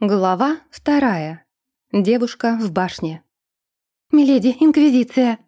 Глава вторая. Девушка в башне. «Миледи, Инквизиция!»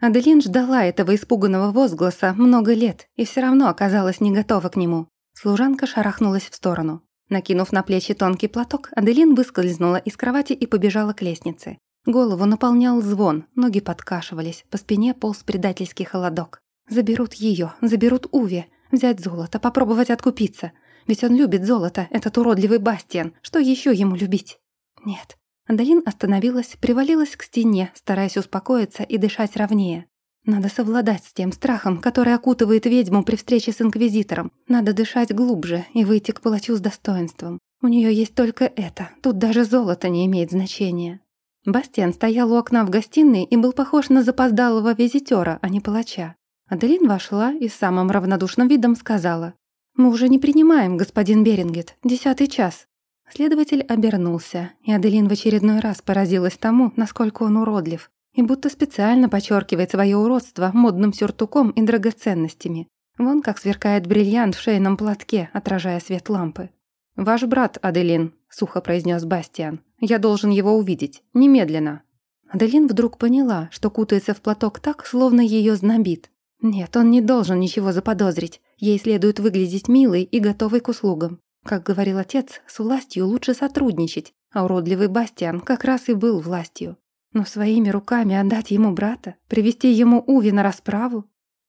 Аделин ждала этого испуганного возгласа много лет и все равно оказалась не готова к нему. Служанка шарахнулась в сторону. Накинув на плечи тонкий платок, Аделин выскользнула из кровати и побежала к лестнице. Голову наполнял звон, ноги подкашивались, по спине полз предательский холодок. Заберут ее, заберут Уве, взять золото, попробовать откупиться — ведь он любит золото, этот уродливый Бастиан. Что еще ему любить? Нет. Андалин остановилась, привалилась к стене, стараясь успокоиться и дышать ровнее. Надо совладать с тем страхом, который окутывает ведьму при встрече с Инквизитором. Надо дышать глубже и выйти к палачу с достоинством. У нее есть только это, тут даже золото не имеет значения. Бастиан стоял у окна в гостиной и был похож на запоздалого визитера, а не палача. Аделин вошла и с самым равнодушным видом сказала «Мы уже не принимаем, господин Берингет. Десятый час». Следователь обернулся, и Аделин в очередной раз поразилась тому, насколько он уродлив, и будто специально подчеркивает свое уродство модным сюртуком и драгоценностями. Вон как сверкает бриллиант в шейном платке, отражая свет лампы. «Ваш брат, Аделин», — сухо произнес Бастиан. «Я должен его увидеть. Немедленно». Аделин вдруг поняла, что кутается в платок так, словно ее знобит. Нет, он не должен ничего заподозрить. Ей следует выглядеть милой и готовой к услугам. Как говорил отец, с властью лучше сотрудничать, а уродливый Бастиан как раз и был властью. Но своими руками отдать ему брата, привести ему Уви на расправу?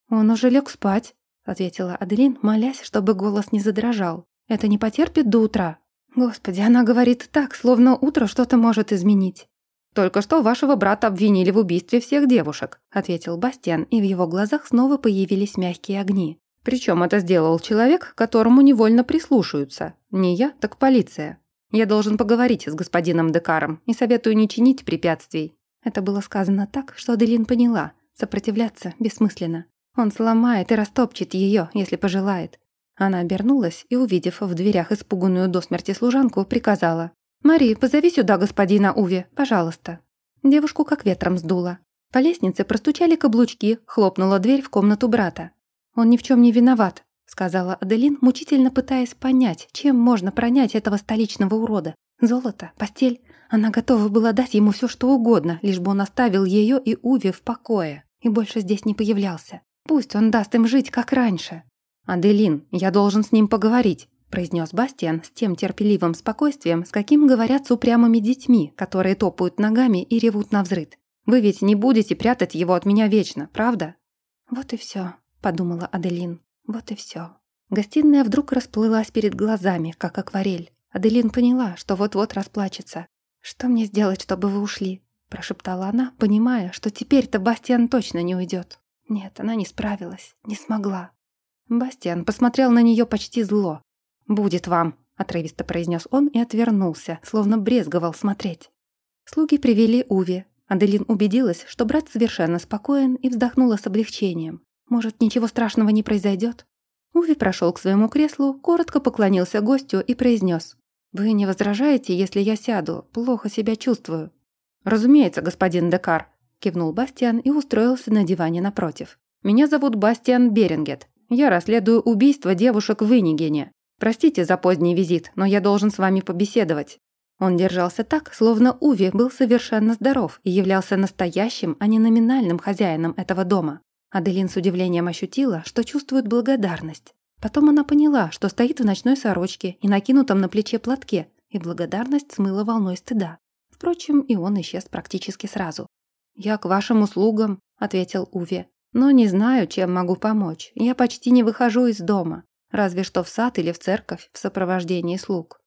Он уже лег спать, ответила Аделин, молясь, чтобы голос не задрожал. Это не потерпит до утра. Господи, она говорит так, словно утро что-то может изменить. «Только что вашего брата обвинили в убийстве всех девушек», ответил Бастиан, и в его глазах снова появились мягкие огни. Причем это сделал человек, которому невольно прислушаются. Не я, так полиция. Я должен поговорить с господином Декаром и советую не чинить препятствий». Это было сказано так, что Аделин поняла. Сопротивляться бессмысленно. Он сломает и растопчет ее, если пожелает. Она обернулась и, увидев в дверях испуганную до смерти служанку, приказала. «Мари, позови сюда господина Уви, пожалуйста». Девушку как ветром сдуло. По лестнице простучали каблучки, хлопнула дверь в комнату брата. «Он ни в чем не виноват», — сказала Аделин, мучительно пытаясь понять, чем можно пронять этого столичного урода. Золото, постель. Она готова была дать ему все, что угодно, лишь бы он оставил ее и Уви в покое и больше здесь не появлялся. Пусть он даст им жить, как раньше. «Аделин, я должен с ним поговорить», — произнес Бастиан с тем терпеливым спокойствием, с каким говорят с упрямыми детьми, которые топают ногами и ревут на взрыд. «Вы ведь не будете прятать его от меня вечно, правда?» Вот и все подумала Аделин. Вот и все. Гостиная вдруг расплылась перед глазами, как акварель. Аделин поняла, что вот-вот расплачется. «Что мне сделать, чтобы вы ушли?» прошептала она, понимая, что теперь-то Бастиан точно не уйдет. Нет, она не справилась, не смогла. Бастиан посмотрел на нее почти зло. «Будет вам», — отрывисто произнес он и отвернулся, словно брезговал смотреть. Слуги привели Уви. Аделин убедилась, что брат совершенно спокоен и вздохнула с облегчением. Может, ничего страшного не произойдет? Уви прошел к своему креслу, коротко поклонился гостю и произнес: «Вы не возражаете, если я сяду? Плохо себя чувствую». «Разумеется, господин Декар», — кивнул Бастиан и устроился на диване напротив. «Меня зовут Бастиан Берингет. Я расследую убийство девушек в Инигене. Простите за поздний визит, но я должен с вами побеседовать». Он держался так, словно Уви был совершенно здоров и являлся настоящим, а не номинальным хозяином этого дома. Аделин с удивлением ощутила, что чувствует благодарность. Потом она поняла, что стоит в ночной сорочке и накинутом на плече платке, и благодарность смыла волной стыда. Впрочем, и он исчез практически сразу. «Я к вашим услугам», — ответил Уве. «Но не знаю, чем могу помочь. Я почти не выхожу из дома, разве что в сад или в церковь в сопровождении слуг».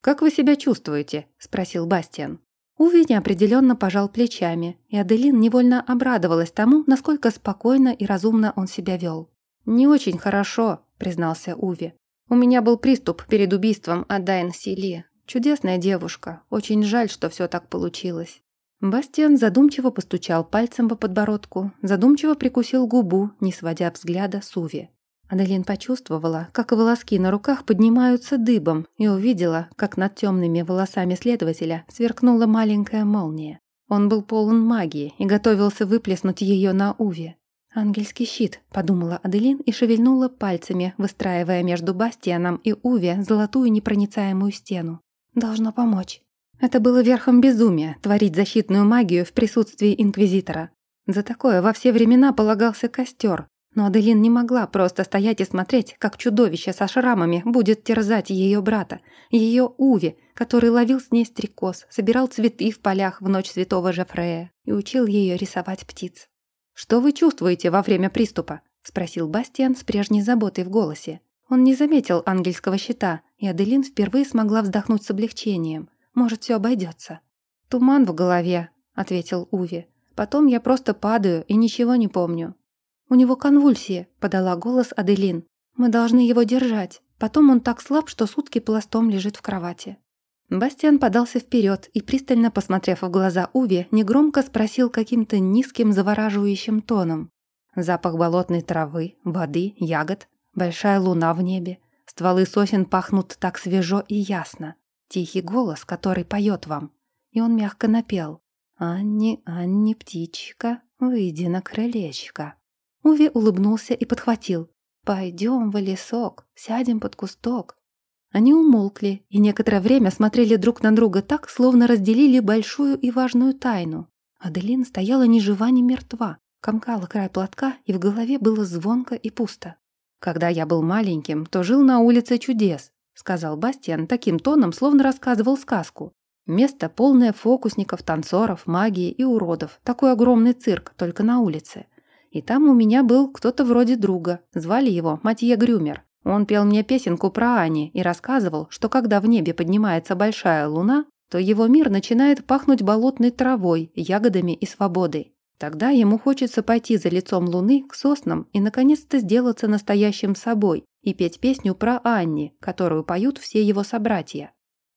«Как вы себя чувствуете?» — спросил Бастиан. Уви неопределенно пожал плечами, и Аделин невольно обрадовалась тому, насколько спокойно и разумно он себя вел. «Не очень хорошо», — признался Уви. «У меня был приступ перед убийством Адайн Сили. Чудесная девушка. Очень жаль, что все так получилось». Бастиан задумчиво постучал пальцем по подбородку, задумчиво прикусил губу, не сводя взгляда с Уви. Аделин почувствовала, как волоски на руках поднимаются дыбом, и увидела, как над темными волосами следователя сверкнула маленькая молния. Он был полон магии и готовился выплеснуть ее на Уве. «Ангельский щит», — подумала Аделин и шевельнула пальцами, выстраивая между Бастианом и Уве золотую непроницаемую стену. должно помочь. Это было верхом безумия — творить защитную магию в присутствии Инквизитора. За такое во все времена полагался костер, но Аделин не могла просто стоять и смотреть, как чудовище со шрамами будет терзать ее брата, ее Уви, который ловил с ней стрекоз, собирал цветы в полях в ночь святого Жефрея и учил ее рисовать птиц. «Что вы чувствуете во время приступа?» — спросил Бастиан с прежней заботой в голосе. Он не заметил ангельского щита, и Аделин впервые смогла вздохнуть с облегчением. Может, все обойдется. «Туман в голове», — ответил Уви. «Потом я просто падаю и ничего не помню». «У него конвульсии», — подала голос Аделин. «Мы должны его держать. Потом он так слаб, что сутки пластом лежит в кровати». Бастиан подался вперед и, пристально посмотрев в глаза Уви, негромко спросил каким-то низким завораживающим тоном. «Запах болотной травы, воды, ягод, большая луна в небе. Стволы сосен пахнут так свежо и ясно. Тихий голос, который поет вам. И он мягко напел. «Анни, Анни, птичка, выйди на крылечко». Уви улыбнулся и подхватил. «Пойдем в лесок, сядем под кусток». Они умолкли и некоторое время смотрели друг на друга так, словно разделили большую и важную тайну. Аделин стояла ни жива, ни мертва, комкала край платка, и в голове было звонко и пусто. «Когда я был маленьким, то жил на улице чудес сказал Бастиан таким тоном, словно рассказывал сказку. Место полное фокусников, танцоров, магии и уродов. Такой огромный цирк, только на улице. И там у меня был кто-то вроде друга. Звали его Матье Грюмер. Он пел мне песенку про Ани и рассказывал, что когда в небе поднимается большая луна, то его мир начинает пахнуть болотной травой, ягодами и свободой. Тогда ему хочется пойти за лицом луны к соснам и наконец-то сделаться настоящим собой и петь песню про Анни, которую поют все его собратья.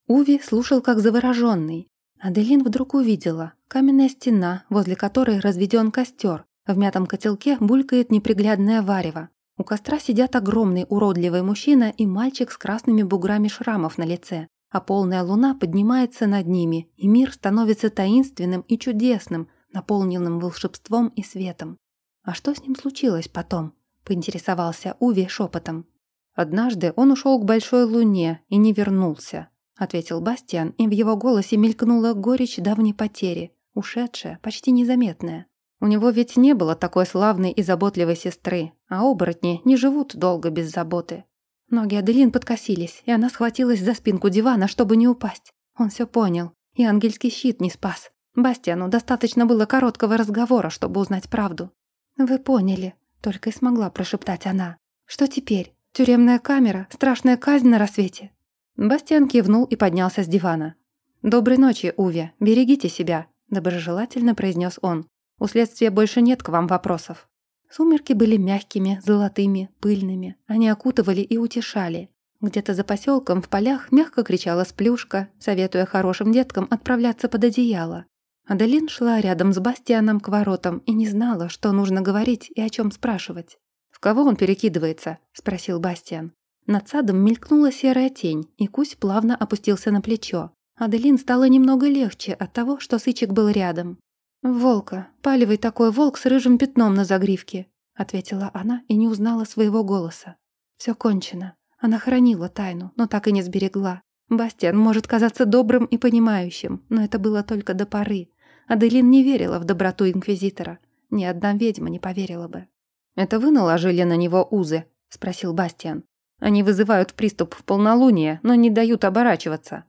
Уви слушал как завороженный. Аделин вдруг увидела каменная стена, возле которой разведен костер. В мятом котелке булькает неприглядное варево. У костра сидят огромный уродливый мужчина и мальчик с красными буграми шрамов на лице. А полная луна поднимается над ними, и мир становится таинственным и чудесным, наполненным волшебством и светом. А что с ним случилось потом? поинтересовался Уви шепотом. Однажды он ушел к большой луне и не вернулся, ответил Бастиан, и в его голосе мелькнула горечь давней потери, ушедшая, почти незаметная. У него ведь не было такой славной и заботливой сестры, а оборотни не живут долго без заботы. Ноги Аделин подкосились, и она схватилась за спинку дивана, чтобы не упасть. Он все понял, и ангельский щит не спас. Бастиану достаточно было короткого разговора, чтобы узнать правду. «Вы поняли», — только и смогла прошептать она. «Что теперь? Тюремная камера? Страшная казнь на рассвете?» Бастиан кивнул и поднялся с дивана. «Доброй ночи, Уве. Берегите себя», — доброжелательно произнес он. «У следствия больше нет к вам вопросов». Сумерки были мягкими, золотыми, пыльными. Они окутывали и утешали. Где-то за поселком в полях мягко кричала сплюшка, советуя хорошим деткам отправляться под одеяло. Адалин шла рядом с Бастианом к воротам и не знала, что нужно говорить и о чем спрашивать. «В кого он перекидывается?» – спросил Бастиан. Над садом мелькнула серая тень, и Кусь плавно опустился на плечо. Аделин стало немного легче от того, что Сычек был рядом. «Волка, палевый такой волк с рыжим пятном на загривке», — ответила она и не узнала своего голоса. Все кончено. Она хранила тайну, но так и не сберегла. Бастиан может казаться добрым и понимающим, но это было только до поры. Аделин не верила в доброту Инквизитора. Ни одна ведьма не поверила бы. «Это вы наложили на него узы?» – спросил Бастиан. «Они вызывают приступ в полнолуние, но не дают оборачиваться».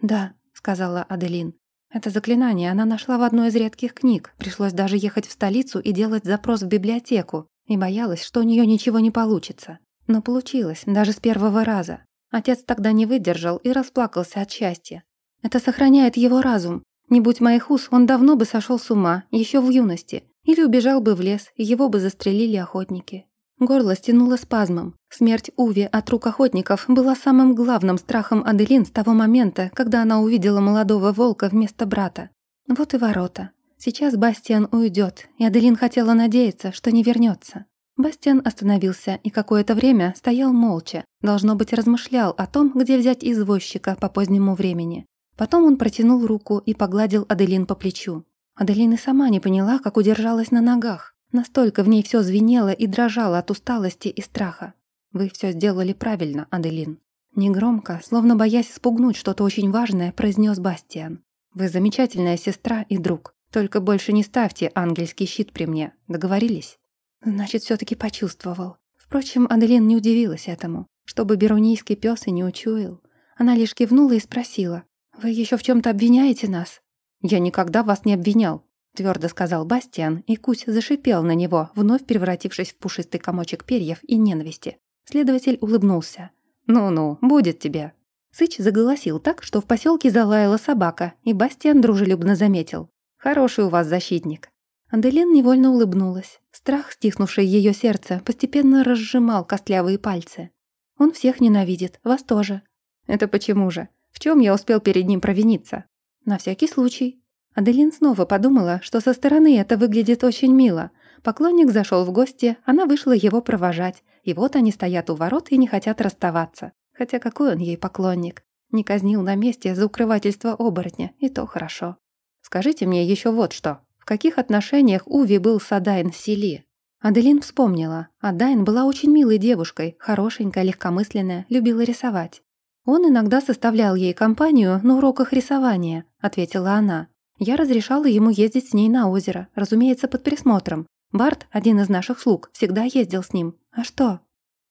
«Да», – сказала Аделин. «Это заклинание она нашла в одной из редких книг. Пришлось даже ехать в столицу и делать запрос в библиотеку. И боялась, что у нее ничего не получится. Но получилось, даже с первого раза. Отец тогда не выдержал и расплакался от счастья. Это сохраняет его разум. Не будь моих уз, он давно бы сошел с ума, еще в юности, или убежал бы в лес, его бы застрелили охотники. Горло стянуло спазмом. Смерть Уви от рук охотников была самым главным страхом Аделин с того момента, когда она увидела молодого волка вместо брата. Вот и ворота. Сейчас Бастиан уйдет, и Аделин хотела надеяться, что не вернется. Бастиан остановился и какое-то время стоял молча, должно быть, размышлял о том, где взять извозчика по позднему времени. Потом он протянул руку и погладил Аделин по плечу. Аделин и сама не поняла, как удержалась на ногах. Настолько в ней все звенело и дрожало от усталости и страха. «Вы все сделали правильно, Аделин». Негромко, словно боясь спугнуть что-то очень важное, произнес Бастиан. «Вы замечательная сестра и друг. Только больше не ставьте ангельский щит при мне. Договорились?» Значит, все таки почувствовал. Впрочем, Аделин не удивилась этому. Чтобы берунийский пес и не учуял. Она лишь кивнула и спросила. «Вы еще в чем то обвиняете нас?» «Я никогда вас не обвинял», — твердо сказал Бастиан, и Кусь зашипел на него, вновь превратившись в пушистый комочек перьев и ненависти. Следователь улыбнулся. «Ну-ну, будет тебе». Сыч заголосил так, что в поселке залаяла собака, и Бастиан дружелюбно заметил. «Хороший у вас защитник». Аделин невольно улыбнулась. Страх, стиснувший ее сердце, постепенно разжимал костлявые пальцы. «Он всех ненавидит, вас тоже». «Это почему же? В чем я успел перед ним провиниться?» На всякий случай. Аделин снова подумала, что со стороны это выглядит очень мило. Поклонник зашел в гости, она вышла его провожать, и вот они стоят у ворот и не хотят расставаться. Хотя какой он ей поклонник? Не казнил на месте за укрывательство оборотня, и то хорошо. Скажите мне еще вот что. В каких отношениях Уви был с Адайн Сели? Аделин вспомнила. Адайн была очень милой девушкой, хорошенькая, легкомысленная, любила рисовать. «Он иногда составлял ей компанию на уроках рисования», — ответила она. «Я разрешала ему ездить с ней на озеро, разумеется, под присмотром. Барт, один из наших слуг, всегда ездил с ним. А что?»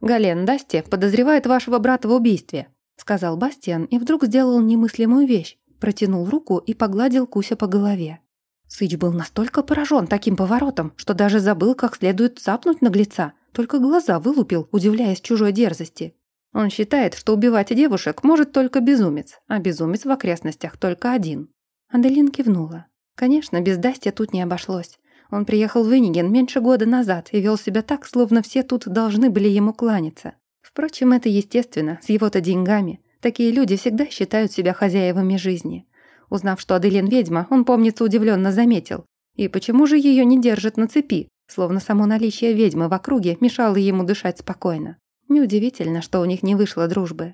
«Гален Дасти подозревает вашего брата в убийстве», — сказал Бастиан и вдруг сделал немыслимую вещь. Протянул руку и погладил Куся по голове. Сыч был настолько поражен таким поворотом, что даже забыл, как следует цапнуть наглеца, только глаза вылупил, удивляясь чужой дерзости. Он считает, что убивать девушек может только безумец, а безумец в окрестностях только один. Аделин кивнула. Конечно, без Дастя тут не обошлось. Он приехал в Винниген меньше года назад и вел себя так, словно все тут должны были ему кланяться. Впрочем, это естественно, с его-то деньгами. Такие люди всегда считают себя хозяевами жизни. Узнав, что Аделин ведьма, он, помнится, удивленно заметил. И почему же ее не держат на цепи, словно само наличие ведьмы в округе мешало ему дышать спокойно? Неудивительно, что у них не вышло дружбы.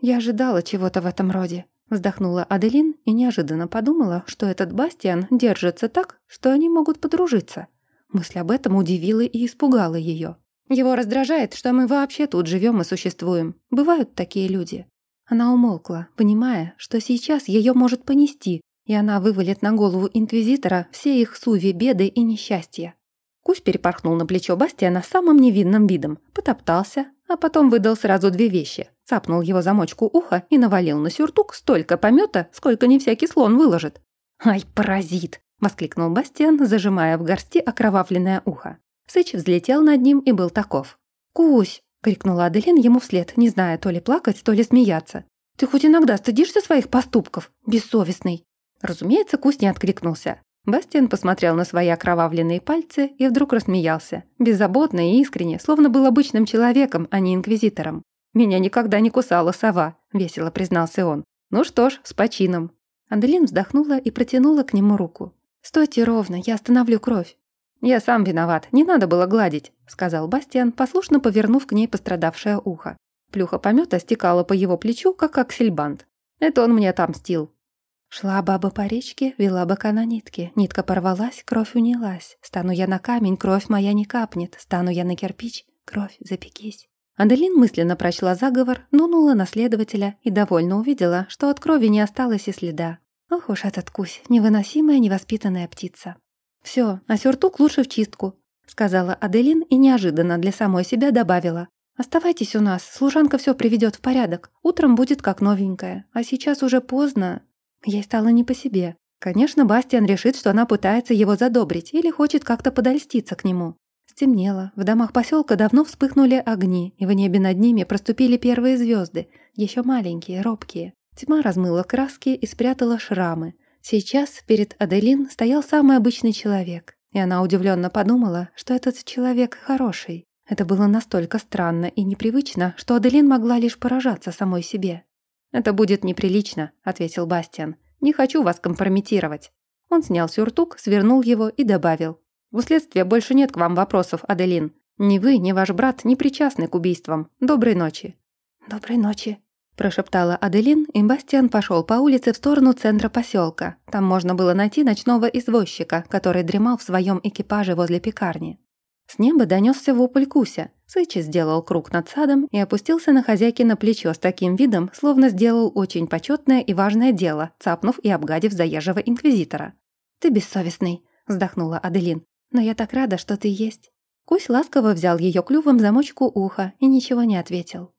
Я ожидала чего-то в этом роде. Вздохнула Аделин и неожиданно подумала, что этот Бастиан держится так, что они могут подружиться. Мысль об этом удивила и испугала ее. Его раздражает, что мы вообще тут живем и существуем. Бывают такие люди. Она умолкла, понимая, что сейчас ее может понести, и она вывалит на голову инквизитора все их суви, беды и несчастья. Кусь перепорхнул на плечо Бастиана самым невинным видом, потоптался, а потом выдал сразу две вещи. Цапнул его замочку уха и навалил на сюртук столько помета, сколько не всякий слон выложит. «Ай, паразит!» — воскликнул Бастиан, зажимая в горсти окровавленное ухо. Сыч взлетел над ним и был таков. «Кусь!» — крикнула Аделин ему вслед, не зная то ли плакать, то ли смеяться. «Ты хоть иногда стыдишься своих поступков? Бессовестный!» Разумеется, Кусь не откликнулся. Бастиан посмотрел на свои окровавленные пальцы и вдруг рассмеялся. Беззаботно и искренне, словно был обычным человеком, а не инквизитором. «Меня никогда не кусала сова», — весело признался он. «Ну что ж, с почином». Аделин вздохнула и протянула к нему руку. «Стойте ровно, я остановлю кровь». «Я сам виноват, не надо было гладить», — сказал Бастиан, послушно повернув к ней пострадавшее ухо. Плюха помета стекала по его плечу, как аксельбант. Это он мне отомстил. Шла баба по речке, вела быка на нитке. Нитка порвалась, кровь унялась. Стану я на камень, кровь моя не капнет. Стану я на кирпич, кровь запекись. Аделин мысленно прочла заговор, нунула на следователя и довольно увидела, что от крови не осталось и следа. Ох уж этот кусь, невыносимая невоспитанная птица. Все, а сюртук лучше в чистку», — сказала Аделин и неожиданно для самой себя добавила. «Оставайтесь у нас, служанка все приведет в порядок. Утром будет как новенькая, а сейчас уже поздно, Ей стало не по себе. Конечно, Бастиан решит, что она пытается его задобрить или хочет как-то подольститься к нему. Стемнело, в домах поселка давно вспыхнули огни, и в небе над ними проступили первые звезды, еще маленькие, робкие. Тьма размыла краски и спрятала шрамы. Сейчас перед Аделин стоял самый обычный человек, и она удивленно подумала, что этот человек хороший. Это было настолько странно и непривычно, что Аделин могла лишь поражаться самой себе. «Это будет неприлично», — ответил Бастиан. «Не хочу вас компрометировать». Он снял сюртук, свернул его и добавил. «У следствия больше нет к вам вопросов, Аделин. Ни вы, ни ваш брат не причастны к убийствам. Доброй ночи». «Доброй ночи», — прошептала Аделин, и Бастиан пошел по улице в сторону центра поселка. Там можно было найти ночного извозчика, который дремал в своем экипаже возле пекарни. С неба донесся вопль Куся. Сычи сделал круг над садом и опустился на хозяйки на плечо с таким видом, словно сделал очень почетное и важное дело, цапнув и обгадив заезжего инквизитора. «Ты бессовестный», — вздохнула Аделин. «Но я так рада, что ты есть». Кусь ласково взял ее клювом замочку уха и ничего не ответил.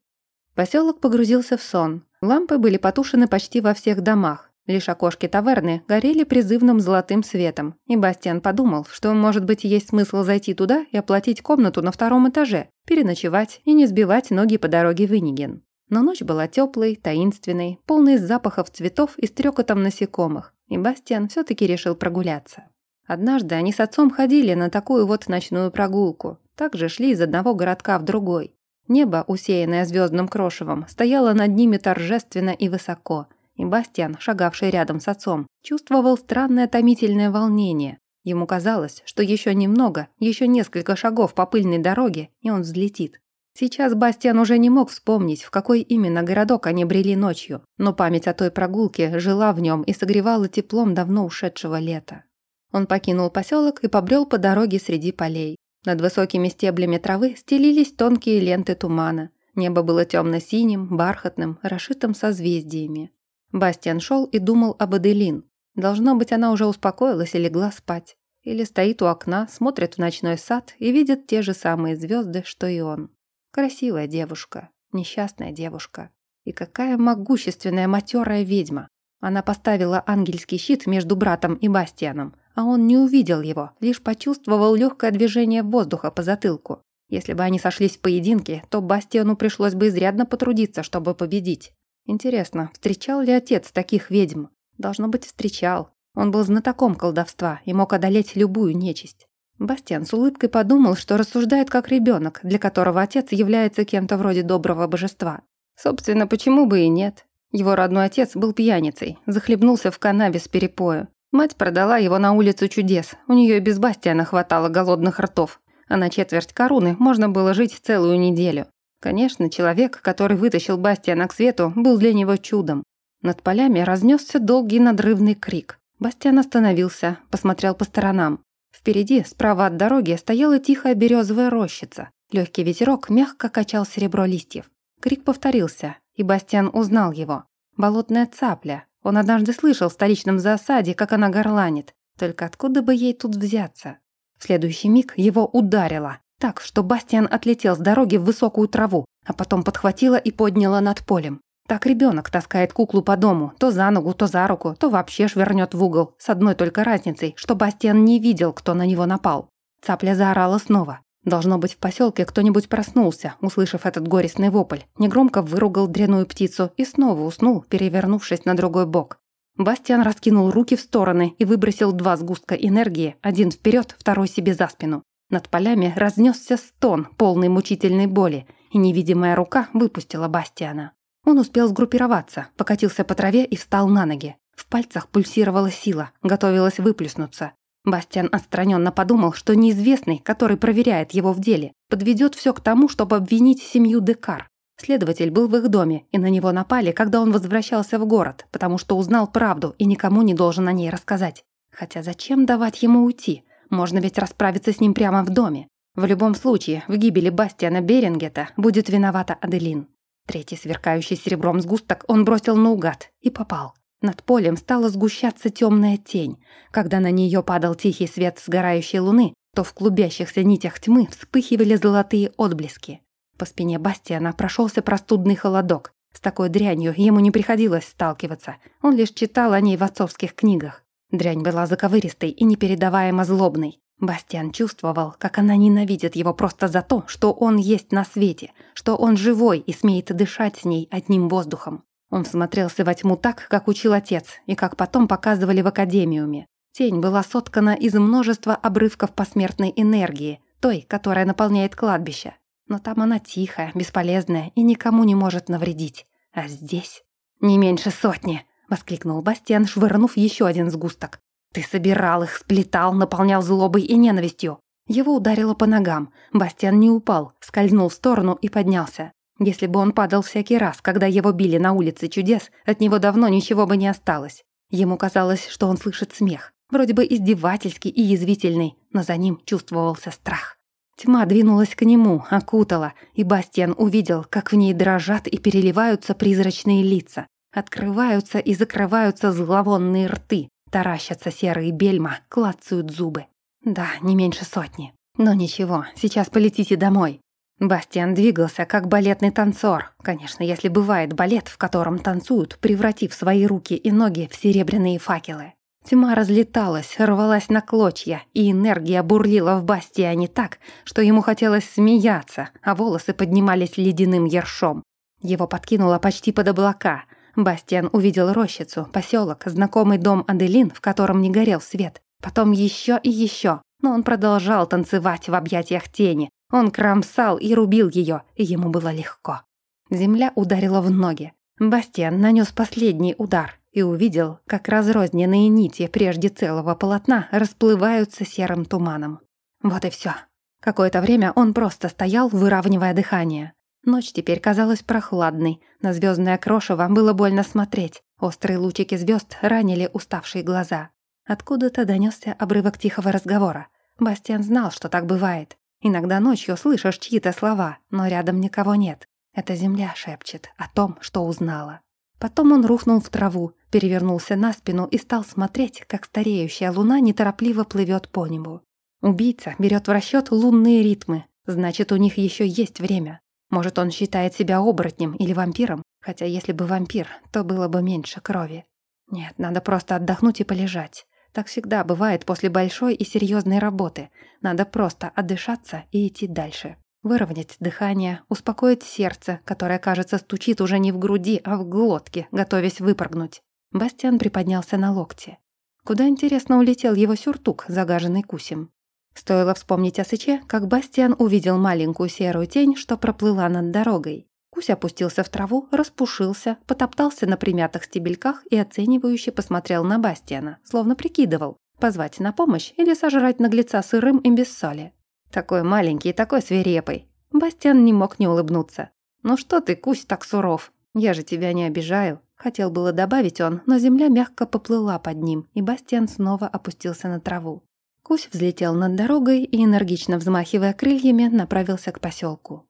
Поселок погрузился в сон. Лампы были потушены почти во всех домах. Лишь окошки таверны горели призывным золотым светом, и Бастиан подумал, что, может быть, есть смысл зайти туда и оплатить комнату на втором этаже, переночевать и не сбивать ноги по дороге в Инниген. Но ночь была теплой, таинственной, полной запахов цветов и стрекотом насекомых, и Бастиан все таки решил прогуляться. Однажды они с отцом ходили на такую вот ночную прогулку, также шли из одного городка в другой. Небо, усеянное звездным крошевом, стояло над ними торжественно и высоко – и Бастиан, шагавший рядом с отцом, чувствовал странное томительное волнение. Ему казалось, что еще немного, еще несколько шагов по пыльной дороге, и он взлетит. Сейчас Бастиан уже не мог вспомнить, в какой именно городок они брели ночью, но память о той прогулке жила в нем и согревала теплом давно ушедшего лета. Он покинул поселок и побрел по дороге среди полей. Над высокими стеблями травы стелились тонкие ленты тумана. Небо было темно-синим, бархатным, расшитым созвездиями. Бастиан шел и думал об Аделин. Должно быть, она уже успокоилась и легла спать. Или стоит у окна, смотрит в ночной сад и видит те же самые звезды, что и он. Красивая девушка, несчастная девушка. И какая могущественная матерая ведьма. Она поставила ангельский щит между братом и Бастианом, а он не увидел его, лишь почувствовал легкое движение воздуха по затылку. Если бы они сошлись в поединке, то Бастиану пришлось бы изрядно потрудиться, чтобы победить. Интересно, встречал ли отец таких ведьм? Должно быть, встречал. Он был знатоком колдовства и мог одолеть любую нечисть. Бастиан с улыбкой подумал, что рассуждает как ребенок, для которого отец является кем-то вроде доброго божества. Собственно, почему бы и нет? Его родной отец был пьяницей, захлебнулся в канаве с перепою. Мать продала его на улицу чудес, у нее и без Бастиана хватало голодных ртов, а на четверть коруны можно было жить целую неделю. Конечно, человек, который вытащил Бастиана к свету, был для него чудом. Над полями разнесся долгий надрывный крик. Бастиан остановился, посмотрел по сторонам. Впереди, справа от дороги, стояла тихая березовая рощица. Легкий ветерок мягко качал серебро листьев. Крик повторился, и Бастиан узнал его. Болотная цапля. Он однажды слышал в столичном засаде, как она горланит. Только откуда бы ей тут взяться? В следующий миг его ударило. Так, что Бастиан отлетел с дороги в высокую траву, а потом подхватила и подняла над полем. Так ребенок таскает куклу по дому, то за ногу, то за руку, то вообще швырнет в угол, с одной только разницей, что Бастиан не видел, кто на него напал. Цапля заорала снова. Должно быть, в поселке кто-нибудь проснулся, услышав этот горестный вопль, негромко выругал дряную птицу и снова уснул, перевернувшись на другой бок. Бастиан раскинул руки в стороны и выбросил два сгустка энергии, один вперед, второй себе за спину. Над полями разнесся стон, полный мучительной боли, и невидимая рука выпустила Бастиана. Он успел сгруппироваться, покатился по траве и встал на ноги. В пальцах пульсировала сила, готовилась выплеснуться. Бастиан отстраненно подумал, что неизвестный, который проверяет его в деле, подведет все к тому, чтобы обвинить семью Декар. Следователь был в их доме, и на него напали, когда он возвращался в город, потому что узнал правду и никому не должен о ней рассказать. Хотя зачем давать ему уйти? Можно ведь расправиться с ним прямо в доме. В любом случае, в гибели Бастиана Берингета будет виновата Аделин. Третий сверкающий серебром сгусток он бросил наугад и попал. Над полем стала сгущаться темная тень. Когда на нее падал тихий свет сгорающей луны, то в клубящихся нитях тьмы вспыхивали золотые отблески. По спине Бастиана прошелся простудный холодок. С такой дрянью ему не приходилось сталкиваться. Он лишь читал о ней в отцовских книгах. Дрянь была заковыристой и непередаваемо злобной. Бастиан чувствовал, как она ненавидит его просто за то, что он есть на свете, что он живой и смеет дышать с ней одним воздухом. Он всмотрелся во тьму так, как учил отец, и как потом показывали в академиуме. Тень была соткана из множества обрывков посмертной энергии, той, которая наполняет кладбище. Но там она тихая, бесполезная и никому не может навредить. А здесь не меньше сотни. — воскликнул Бастиан, швырнув еще один сгусток. «Ты собирал их, сплетал, наполнял злобой и ненавистью». Его ударило по ногам. Бастиан не упал, скользнул в сторону и поднялся. Если бы он падал всякий раз, когда его били на улице чудес, от него давно ничего бы не осталось. Ему казалось, что он слышит смех, вроде бы издевательский и язвительный, но за ним чувствовался страх. Тьма двинулась к нему, окутала, и Бастиан увидел, как в ней дрожат и переливаются призрачные лица. Открываются и закрываются зловонные рты, таращатся серые бельма, клацают зубы. Да, не меньше сотни. Но ничего, сейчас полетите домой. Бастиан двигался, как балетный танцор. Конечно, если бывает балет, в котором танцуют, превратив свои руки и ноги в серебряные факелы. Тьма разлеталась, рвалась на клочья, и энергия бурлила в Бастиане так, что ему хотелось смеяться, а волосы поднимались ледяным ершом. Его подкинуло почти под облака. Бастиан увидел рощицу, поселок, знакомый дом Аделин, в котором не горел свет. Потом еще и еще, но он продолжал танцевать в объятиях тени, он кромсал и рубил ее, и ему было легко. Земля ударила в ноги. Бастиан нанес последний удар и увидел, как разрозненные нити прежде целого полотна расплываются серым туманом. Вот и все. Какое-то время он просто стоял, выравнивая дыхание. Ночь теперь казалась прохладной, на звездное крошево было больно смотреть, острые лучики звезд ранили уставшие глаза. Откуда-то донесся обрывок тихого разговора. Бастиан знал, что так бывает. Иногда ночью слышишь чьи-то слова, но рядом никого нет. Эта земля шепчет о том, что узнала. Потом он рухнул в траву, перевернулся на спину и стал смотреть, как стареющая луна неторопливо плывет по небу. Убийца берет в расчет лунные ритмы, значит, у них еще есть время. Может, он считает себя оборотнем или вампиром, хотя если бы вампир, то было бы меньше крови. Нет, надо просто отдохнуть и полежать. Так всегда бывает после большой и серьезной работы. Надо просто отдышаться и идти дальше. Выровнять дыхание, успокоить сердце, которое, кажется, стучит уже не в груди, а в глотке, готовясь выпрыгнуть. Бастиан приподнялся на локте. Куда, интересно, улетел его сюртук, загаженный кусем? Стоило вспомнить о сыче, как Бастиан увидел маленькую серую тень, что проплыла над дорогой. Кусь опустился в траву, распушился, потоптался на примятых стебельках и оценивающе посмотрел на Бастиана, словно прикидывал, позвать на помощь или сожрать наглеца сырым и без соли. Такой маленький и такой свирепый. Бастиан не мог не улыбнуться. «Ну что ты, Кусь, так суров? Я же тебя не обижаю». Хотел было добавить он, но земля мягко поплыла под ним, и Бастиан снова опустился на траву. Кусь взлетел над дорогой и, энергично взмахивая крыльями, направился к поселку.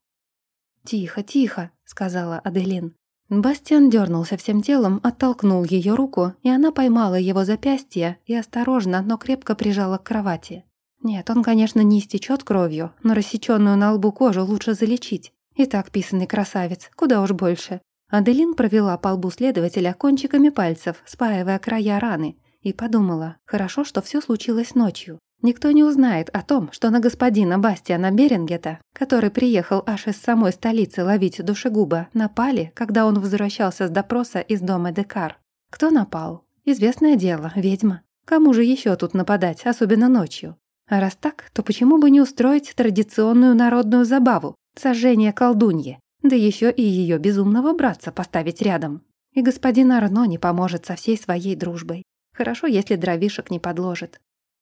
«Тихо, тихо», — сказала Аделин. Бастиан дернулся всем телом, оттолкнул ее руку, и она поймала его запястье и осторожно, но крепко прижала к кровати. Нет, он, конечно, не истечет кровью, но рассеченную на лбу кожу лучше залечить. И так писанный красавец, куда уж больше. Аделин провела по лбу следователя кончиками пальцев, спаивая края раны, и подумала, хорошо, что все случилось ночью. Никто не узнает о том, что на господина Бастиана Берингета, который приехал аж из самой столицы ловить душегуба, напали, когда он возвращался с допроса из дома Декар. Кто напал? Известное дело, ведьма. Кому же еще тут нападать, особенно ночью? А раз так, то почему бы не устроить традиционную народную забаву – сожжение колдуньи, да еще и ее безумного братца поставить рядом? И господин Арно не поможет со всей своей дружбой. Хорошо, если дровишек не подложит.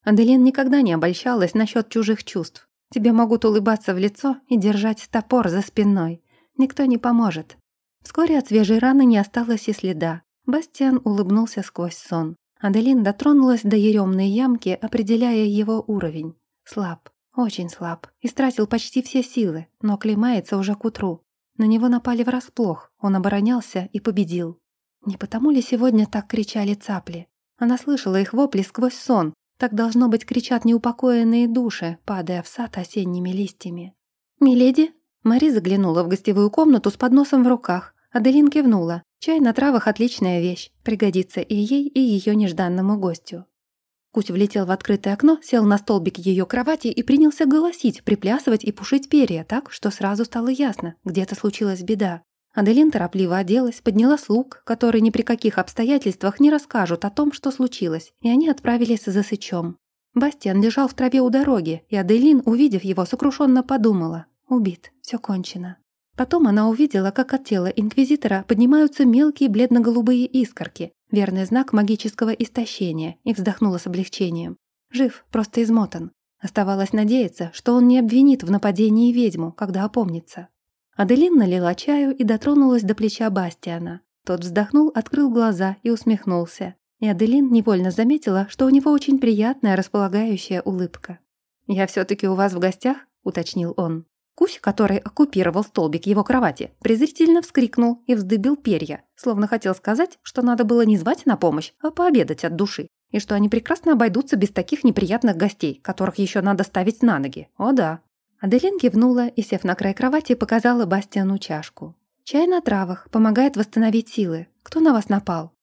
Аделин никогда не обольщалась насчет чужих чувств. Тебе могут улыбаться в лицо и держать топор за спиной. Никто не поможет. Вскоре от свежей раны не осталось и следа. Бастиан улыбнулся сквозь сон. Аделин дотронулась до еремной ямки, определяя его уровень. Слаб, очень слаб. Истратил почти все силы, но оклемается уже к утру. На него напали врасплох, он оборонялся и победил. Не потому ли сегодня так кричали цапли? Она слышала их вопли сквозь сон, так, должно быть, кричат неупокоенные души, падая в сад осенними листьями. «Миледи?» Мари заглянула в гостевую комнату с подносом в руках. Аделин кивнула. Чай на травах – отличная вещь. Пригодится и ей, и ее нежданному гостю. Кусь влетел в открытое окно, сел на столбик ее кровати и принялся голосить, приплясывать и пушить перья так, что сразу стало ясно, где-то случилась беда. Аделин торопливо оделась, подняла слуг, которые ни при каких обстоятельствах не расскажут о том, что случилось, и они отправились за Сычом. Бастиан лежал в траве у дороги, и Аделин, увидев его, сокрушенно подумала «Убит, все кончено». Потом она увидела, как от тела инквизитора поднимаются мелкие бледно-голубые искорки, верный знак магического истощения, и вздохнула с облегчением. Жив, просто измотан. Оставалось надеяться, что он не обвинит в нападении ведьму, когда опомнится. Аделин налила чаю и дотронулась до плеча Бастиана. Тот вздохнул, открыл глаза и усмехнулся. И Аделин невольно заметила, что у него очень приятная располагающая улыбка. «Я все таки у вас в гостях?» — уточнил он. Кусь, который оккупировал столбик его кровати, презрительно вскрикнул и вздыбил перья, словно хотел сказать, что надо было не звать на помощь, а пообедать от души, и что они прекрасно обойдутся без таких неприятных гостей, которых еще надо ставить на ноги. О да. Аделин кивнула и, сев на край кровати, показала Бастиану чашку. «Чай на травах, помогает восстановить силы. Кто на вас напал?»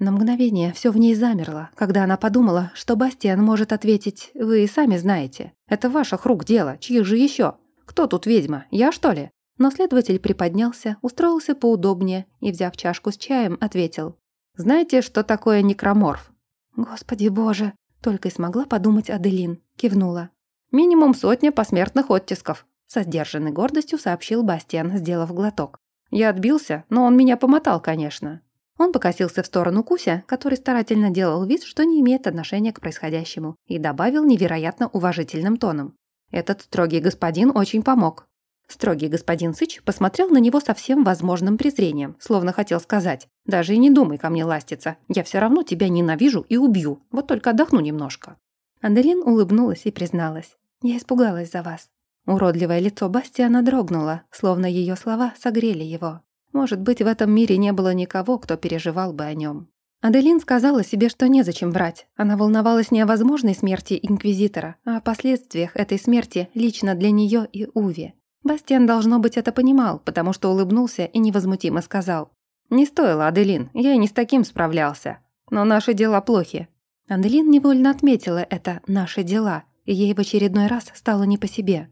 На мгновение все в ней замерло, когда она подумала, что Бастиан может ответить «Вы сами знаете. Это ваших рук дело, чьих же еще? Кто тут ведьма? Я, что ли?» Но следователь приподнялся, устроился поудобнее и, взяв чашку с чаем, ответил. «Знаете, что такое некроморф?» «Господи боже!» — только и смогла подумать Аделин. Кивнула. «Минимум сотня посмертных оттисков», — со сдержанной гордостью сообщил Бастиан, сделав глоток. «Я отбился, но он меня помотал, конечно». Он покосился в сторону Куся, который старательно делал вид, что не имеет отношения к происходящему, и добавил невероятно уважительным тоном. Этот строгий господин очень помог. Строгий господин Сыч посмотрел на него со всем возможным презрением, словно хотел сказать «Даже и не думай ко мне ластиться, я все равно тебя ненавижу и убью, вот только отдохну немножко». Аделин улыбнулась и призналась «Я испугалась за вас». Уродливое лицо Бастиана дрогнуло, словно ее слова согрели его. Может быть, в этом мире не было никого, кто переживал бы о нем. Аделин сказала себе, что незачем врать. Она волновалась не о возможной смерти Инквизитора, а о последствиях этой смерти лично для нее и Уви. Бастиан, должно быть, это понимал, потому что улыбнулся и невозмутимо сказал. «Не стоило, Аделин, я и не с таким справлялся. Но наши дела плохи». Аделин невольно отметила это «наши дела», и ей в очередной раз стало не по себе.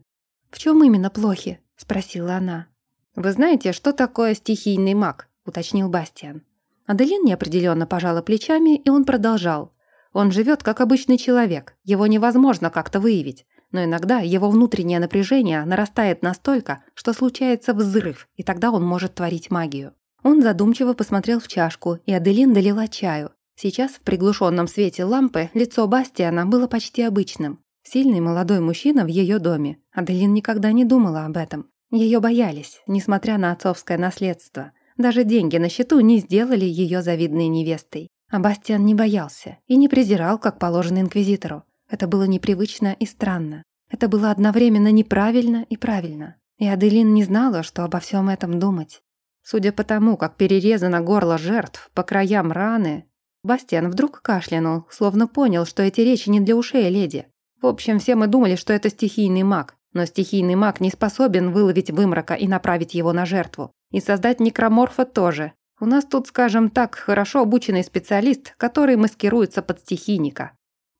«В чем именно плохи?» – спросила она. «Вы знаете, что такое стихийный маг?» – уточнил Бастиан. Аделин неопределенно пожала плечами, и он продолжал. Он живет как обычный человек, его невозможно как-то выявить, но иногда его внутреннее напряжение нарастает настолько, что случается взрыв, и тогда он может творить магию. Он задумчиво посмотрел в чашку, и Аделин долила чаю. Сейчас в приглушенном свете лампы лицо Бастиана было почти обычным. Сильный молодой мужчина в ее доме. Аделин никогда не думала об этом. Ее боялись, несмотря на отцовское наследство – даже деньги на счету не сделали ее завидной невестой. А Бастиан не боялся и не презирал, как положено инквизитору. Это было непривычно и странно. Это было одновременно неправильно и правильно. И Аделин не знала, что обо всем этом думать. Судя по тому, как перерезано горло жертв, по краям раны... Бастиан вдруг кашлянул, словно понял, что эти речи не для ушей леди. В общем, все мы думали, что это стихийный маг, но стихийный маг не способен выловить вымрока и направить его на жертву. И создать некроморфа тоже. У нас тут, скажем так, хорошо обученный специалист, который маскируется под стихийника».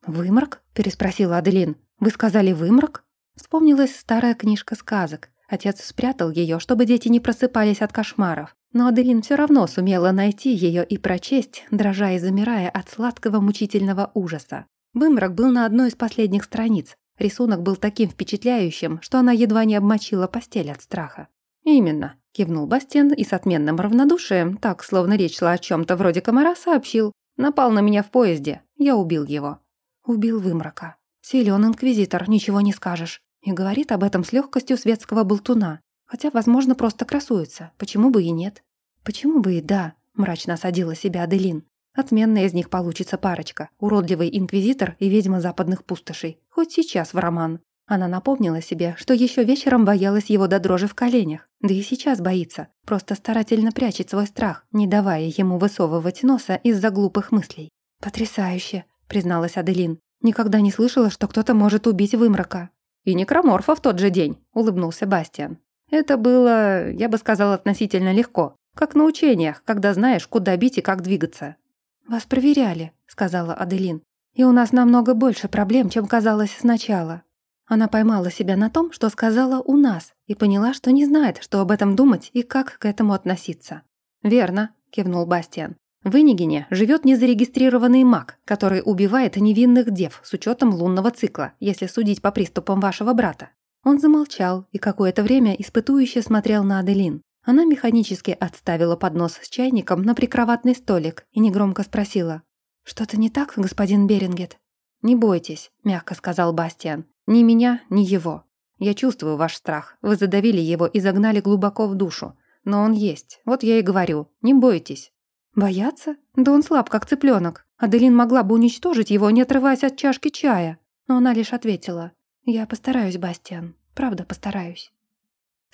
«Вымрак?» – переспросила Аделин. «Вы сказали вымрак?» Вспомнилась старая книжка сказок. Отец спрятал ее, чтобы дети не просыпались от кошмаров. Но Аделин все равно сумела найти ее и прочесть, дрожа и замирая от сладкого мучительного ужаса. Вымрак был на одной из последних страниц. Рисунок был таким впечатляющим, что она едва не обмочила постель от страха. «Именно», – кивнул Бастен и с отменным равнодушием, так, словно речь шла о чем то вроде комара, сообщил. «Напал на меня в поезде. Я убил его». Убил вымрока. Силен инквизитор, ничего не скажешь. И говорит об этом с легкостью светского болтуна. Хотя, возможно, просто красуется. Почему бы и нет? Почему бы и да, мрачно осадила себя Аделин. Отменная из них получится парочка. Уродливый инквизитор и ведьма западных пустошей. Хоть сейчас в роман. Она напомнила себе, что еще вечером боялась его до дрожи в коленях, да и сейчас боится, просто старательно прячет свой страх, не давая ему высовывать носа из-за глупых мыслей. «Потрясающе», — призналась Аделин. «Никогда не слышала, что кто-то может убить вымрока». «И некроморфа в тот же день», — улыбнулся Бастиан. «Это было, я бы сказал, относительно легко, как на учениях, когда знаешь, куда бить и как двигаться». «Вас проверяли», — сказала Аделин. «И у нас намного больше проблем, чем казалось сначала». Она поймала себя на том, что сказала «у нас», и поняла, что не знает, что об этом думать и как к этому относиться. «Верно», – кивнул Бастиан. «В Инигине живет незарегистрированный маг, который убивает невинных дев с учетом лунного цикла, если судить по приступам вашего брата». Он замолчал и какое-то время испытующе смотрел на Аделин. Она механически отставила поднос с чайником на прикроватный столик и негромко спросила. «Что-то не так, господин Берингет?» «Не бойтесь», – мягко сказал Бастиан. Ни меня, ни его. Я чувствую ваш страх. Вы задавили его и загнали глубоко в душу. Но он есть. Вот я и говорю. Не бойтесь». «Бояться? Да он слаб, как цыпленок. Аделин могла бы уничтожить его, не отрываясь от чашки чая. Но она лишь ответила. «Я постараюсь, Бастиан». Правда, постараюсь».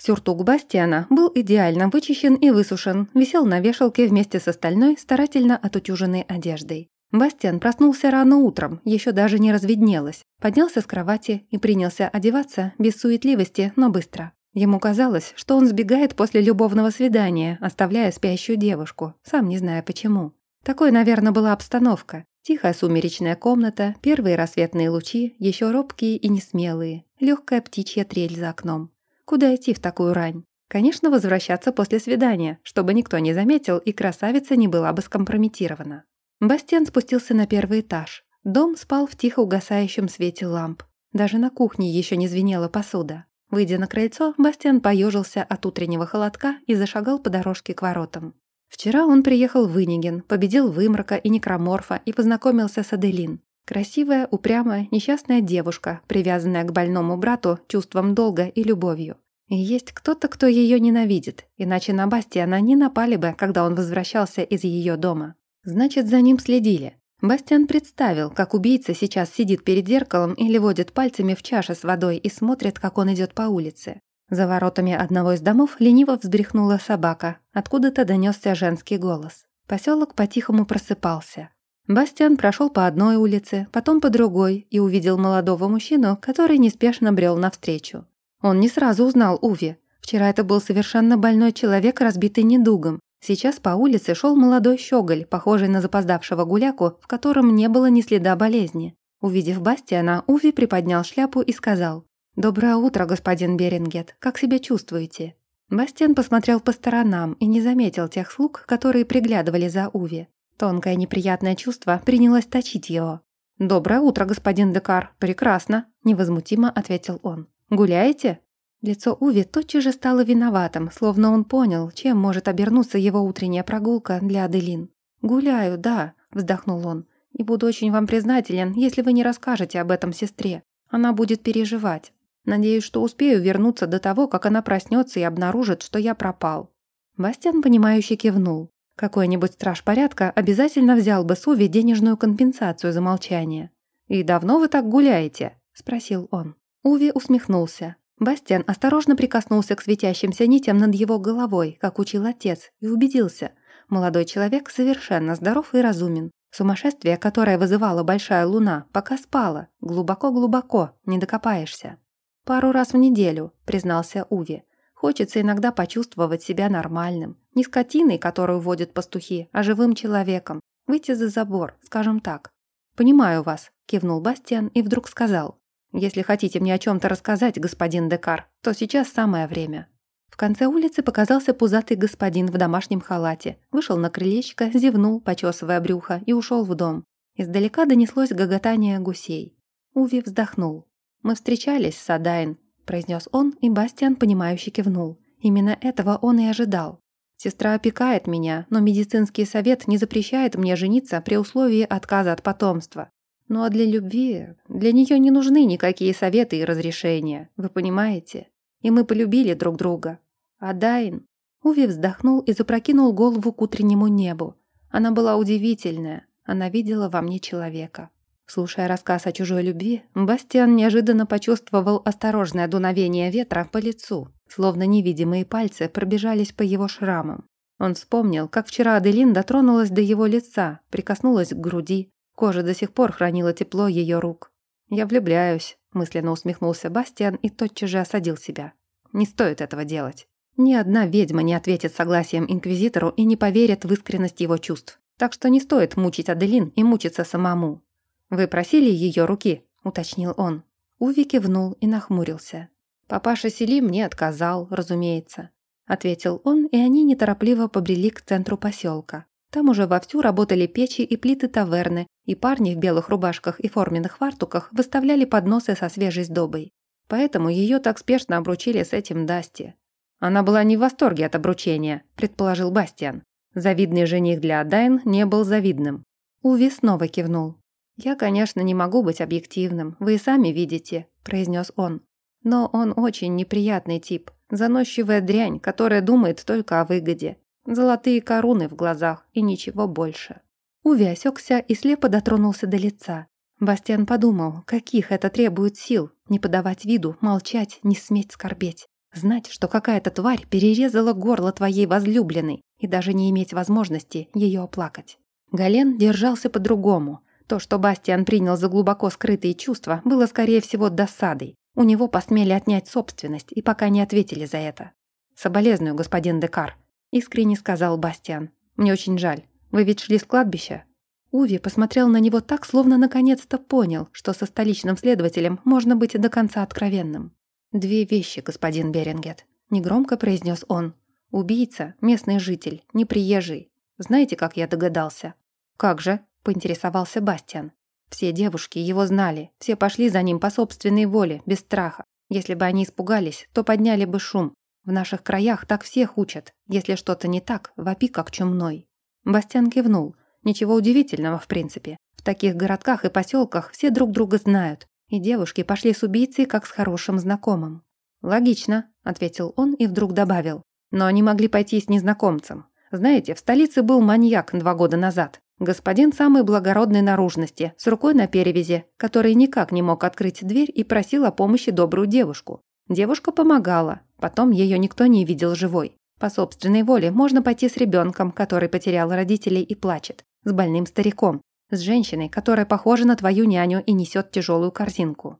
Сюртук Бастиана был идеально вычищен и высушен, висел на вешалке вместе с остальной старательно отутюженной одеждой. Бастиан проснулся рано утром, еще даже не разведнелось, поднялся с кровати и принялся одеваться без суетливости, но быстро. Ему казалось, что он сбегает после любовного свидания, оставляя спящую девушку, сам не зная почему. Такой, наверное, была обстановка. Тихая сумеречная комната, первые рассветные лучи, еще робкие и несмелые, легкая птичья трель за окном. Куда идти в такую рань? Конечно, возвращаться после свидания, чтобы никто не заметил и красавица не была бы скомпрометирована. Бастиан спустился на первый этаж. Дом спал в тихо угасающем свете ламп. Даже на кухне еще не звенела посуда. Выйдя на крыльцо, Бастиан поежился от утреннего холодка и зашагал по дорожке к воротам. Вчера он приехал в Вынеген, победил Вымрока и Некроморфа и познакомился с Аделин. Красивая, упрямая, несчастная девушка, привязанная к больному брату чувством долга и любовью. И есть кто-то, кто ее ненавидит, иначе на Бастиана не напали бы, когда он возвращался из ее дома. Значит, за ним следили. Бастиан представил, как убийца сейчас сидит перед зеркалом или водит пальцами в чаше с водой и смотрит, как он идет по улице. За воротами одного из домов лениво взбрехнула собака. Откуда-то донесся женский голос. Поселок по-тихому просыпался. Бастиан прошел по одной улице, потом по другой и увидел молодого мужчину, который неспешно брел навстречу. Он не сразу узнал Уви. Вчера это был совершенно больной человек, разбитый недугом, Сейчас по улице шел молодой щеголь, похожий на запоздавшего гуляку, в котором не было ни следа болезни. Увидев Бастиана, Уви приподнял шляпу и сказал «Доброе утро, господин Берингет. Как себя чувствуете?» Бастиан посмотрел по сторонам и не заметил тех слуг, которые приглядывали за Уви. Тонкое неприятное чувство принялось точить его. «Доброе утро, господин Декар. Прекрасно», – невозмутимо ответил он. «Гуляете?» Лицо Уви тотчас же стало виноватым, словно он понял, чем может обернуться его утренняя прогулка для Аделин. «Гуляю, да», — вздохнул он, — «и буду очень вам признателен, если вы не расскажете об этом сестре. Она будет переживать. Надеюсь, что успею вернуться до того, как она проснется и обнаружит, что я пропал». Бастиан, понимающе кивнул. Какой-нибудь страж порядка обязательно взял бы с Уви денежную компенсацию за молчание. «И давно вы так гуляете?» – спросил он. Уви усмехнулся. Бастиан осторожно прикоснулся к светящимся нитям над его головой, как учил отец, и убедился. Молодой человек совершенно здоров и разумен. Сумасшествие, которое вызывала большая луна, пока спала. Глубоко-глубоко, не докопаешься. «Пару раз в неделю», — признался Уви. «Хочется иногда почувствовать себя нормальным. Не скотиной, которую водят пастухи, а живым человеком. Выйти за забор, скажем так». «Понимаю вас», — кивнул Бастиан и вдруг сказал. Если хотите мне о чем-то рассказать, господин Декар, то сейчас самое время». В конце улицы показался пузатый господин в домашнем халате, вышел на крылечко, зевнул, почесывая брюхо, и ушел в дом. Издалека донеслось гоготание гусей. Уви вздохнул. «Мы встречались с Адайн», — произнес он, и Бастиан, понимающе кивнул. Именно этого он и ожидал. Сестра опекает меня, но медицинский совет не запрещает мне жениться при условии отказа от потомства. Ну а для любви, для нее не нужны никакие советы и разрешения, вы понимаете? И мы полюбили друг друга. А Дайн... Уви вздохнул и запрокинул голову к утреннему небу. Она была удивительная, она видела во мне человека. Слушая рассказ о чужой любви, Бастиан неожиданно почувствовал осторожное дуновение ветра по лицу, словно невидимые пальцы пробежались по его шрамам. Он вспомнил, как вчера Аделин дотронулась до его лица, прикоснулась к груди, Кожа до сих пор хранила тепло ее рук. «Я влюбляюсь», — мысленно усмехнулся Бастиан и тотчас же осадил себя. «Не стоит этого делать. Ни одна ведьма не ответит согласием Инквизитору и не поверит в искренность его чувств. Так что не стоит мучить Аделин и мучиться самому». «Вы просили ее руки?» — уточнил он. Уви кивнул и нахмурился. «Папаша Сели мне отказал, разумеется», — ответил он, и они неторопливо побрели к центру поселка. Там уже вовсю работали печи и плиты таверны, и парни в белых рубашках и форменных фартуках выставляли подносы со свежей сдобой. Поэтому ее так спешно обручили с этим Дасти. Она была не в восторге от обручения, предположил Бастиан. Завидный жених для Адайн не был завидным. Уви снова кивнул. «Я, конечно, не могу быть объективным, вы и сами видите», – произнес он. «Но он очень неприятный тип, заносчивая дрянь, которая думает только о выгоде. Золотые короны в глазах и ничего больше. Уви и слепо дотронулся до лица. Бастиан подумал, каких это требует сил, не подавать виду, молчать, не сметь скорбеть. Знать, что какая-то тварь перерезала горло твоей возлюбленной и даже не иметь возможности ее оплакать. Гален держался по-другому. То, что Бастиан принял за глубоко скрытые чувства, было, скорее всего, досадой. У него посмели отнять собственность и пока не ответили за это. «Соболезную, господин Декар», — искренне сказал Бастиан. «Мне очень жаль. Вы ведь шли с кладбища?» Уви посмотрел на него так, словно наконец-то понял, что со столичным следователем можно быть до конца откровенным. «Две вещи, господин Берингет», — негромко произнес он. «Убийца, местный житель, не приезжий. Знаете, как я догадался?» «Как же?» — поинтересовался Бастиан. Все девушки его знали, все пошли за ним по собственной воле, без страха. Если бы они испугались, то подняли бы шум. В наших краях так всех учат. Если что-то не так, вопи как чумной. Бастиан кивнул. Ничего удивительного, в принципе. В таких городках и поселках все друг друга знают, и девушки пошли с убийцей как с хорошим знакомым. «Логично», — ответил он и вдруг добавил. «Но они могли пойти с незнакомцем. Знаете, в столице был маньяк два года назад. Господин самой благородной наружности, с рукой на перевязи, который никак не мог открыть дверь и просил о помощи добрую девушку. Девушка помогала, потом ее никто не видел живой. По собственной воле можно пойти с ребенком, который потерял родителей и плачет с больным стариком, с женщиной, которая похожа на твою няню и несет тяжелую корзинку.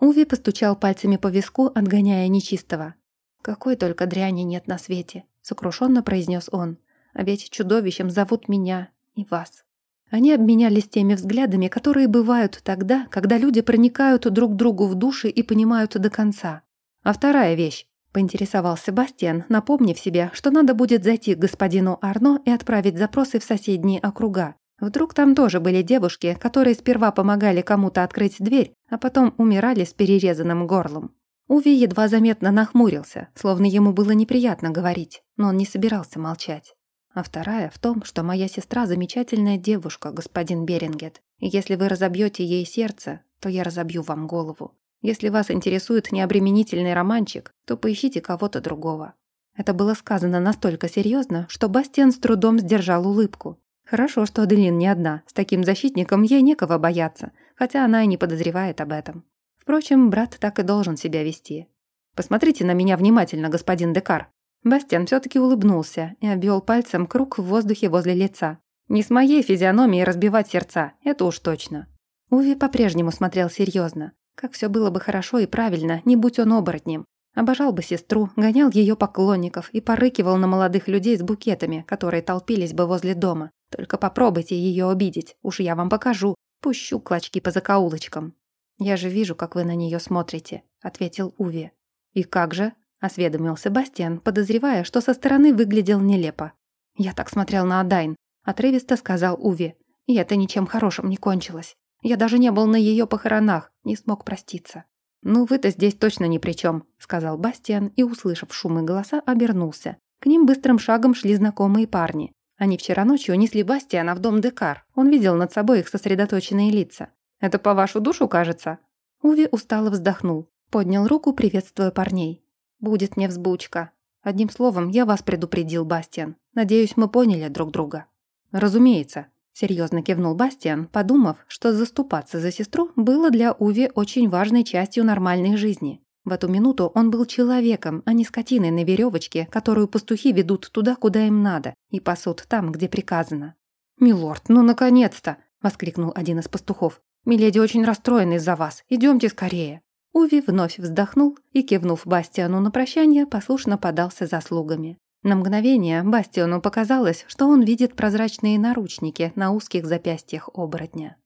Уви постучал пальцами по виску, отгоняя нечистого. «Какой только дряни нет на свете», — сокрушенно произнес он. «А ведь чудовищем зовут меня и вас». Они обменялись теми взглядами, которые бывают тогда, когда люди проникают друг другу в души и понимают до конца. А вторая вещь. Поинтересовался Бастиан, напомнив себе, что надо будет зайти к господину Арно и отправить запросы в соседние округа. Вдруг там тоже были девушки, которые сперва помогали кому-то открыть дверь, а потом умирали с перерезанным горлом. Уви едва заметно нахмурился, словно ему было неприятно говорить, но он не собирался молчать. А вторая в том, что моя сестра замечательная девушка, господин Берингет, и если вы разобьете ей сердце, то я разобью вам голову. Если вас интересует необременительный романчик, то поищите кого-то другого». Это было сказано настолько серьезно, что Бастиан с трудом сдержал улыбку. Хорошо, что Аделин не одна, с таким защитником ей некого бояться, хотя она и не подозревает об этом. Впрочем, брат так и должен себя вести. «Посмотрите на меня внимательно, господин Декар». Бастиан все таки улыбнулся и обвел пальцем круг в воздухе возле лица. «Не с моей физиономией разбивать сердца, это уж точно». Уви по-прежнему смотрел серьезно. Как все было бы хорошо и правильно, не будь он оборотнем. Обожал бы сестру, гонял ее поклонников и порыкивал на молодых людей с букетами, которые толпились бы возле дома. Только попробуйте ее обидеть, уж я вам покажу. Пущу клочки по закоулочкам. «Я же вижу, как вы на нее смотрите», — ответил Уви. «И как же?» — осведомился Бастиан, подозревая, что со стороны выглядел нелепо. «Я так смотрел на Адайн», — отрывисто сказал Уви. «И это ничем хорошим не кончилось. Я даже не был на ее похоронах, не смог проститься. «Ну, вы-то здесь точно ни при чем», — сказал Бастиан и, услышав шум и голоса, обернулся. К ним быстрым шагом шли знакомые парни. Они вчера ночью несли Бастиана в дом Декар. Он видел над собой их сосредоточенные лица. «Это по вашу душу, кажется?» Уви устало вздохнул. Поднял руку, приветствуя парней. «Будет мне взбучка. Одним словом, я вас предупредил, Бастиан. Надеюсь, мы поняли друг друга». «Разумеется», Серьезно кивнул Бастиан, подумав, что заступаться за сестру было для Уви очень важной частью нормальной жизни. В эту минуту он был человеком, а не скотиной на веревочке, которую пастухи ведут туда, куда им надо, и пасут там, где приказано. «Милорд, ну наконец-то!» – воскликнул один из пастухов. «Миледи очень расстроена из-за вас. Идемте скорее!» Уви вновь вздохнул и, кивнув Бастиану на прощание, послушно подался за слугами. На мгновение Бастиону показалось, что он видит прозрачные наручники на узких запястьях оборотня.